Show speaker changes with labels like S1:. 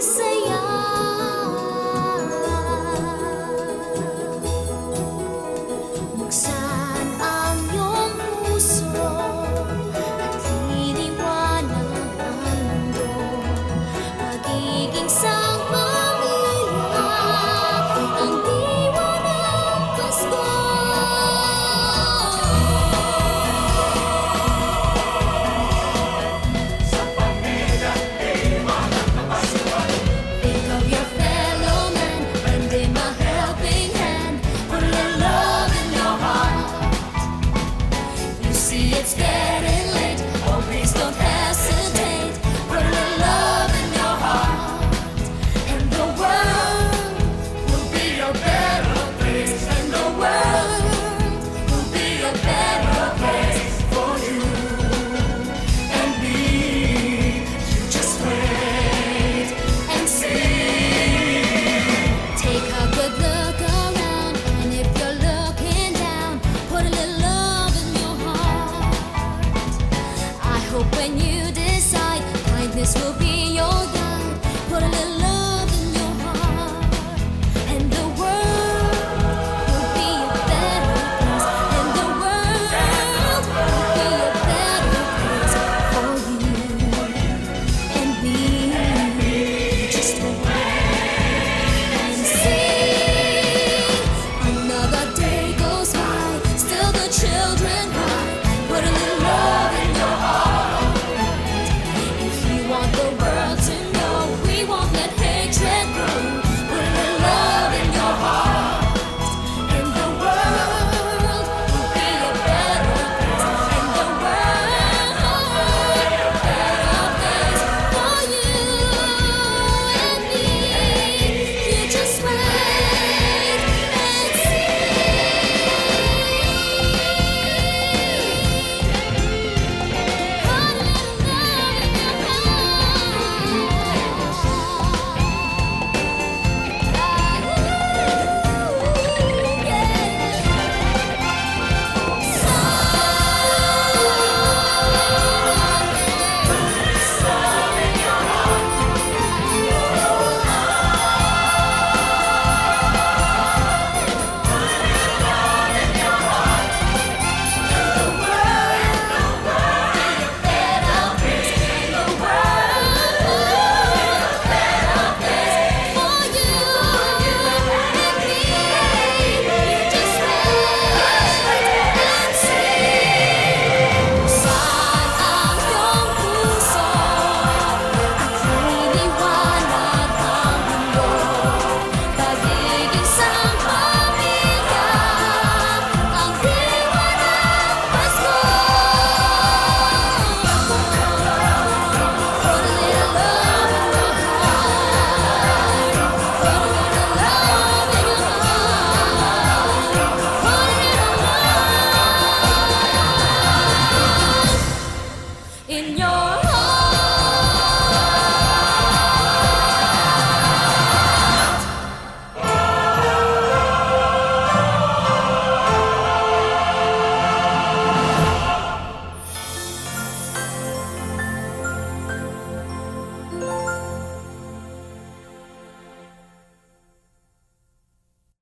S1: say when you decide kindness will be your in your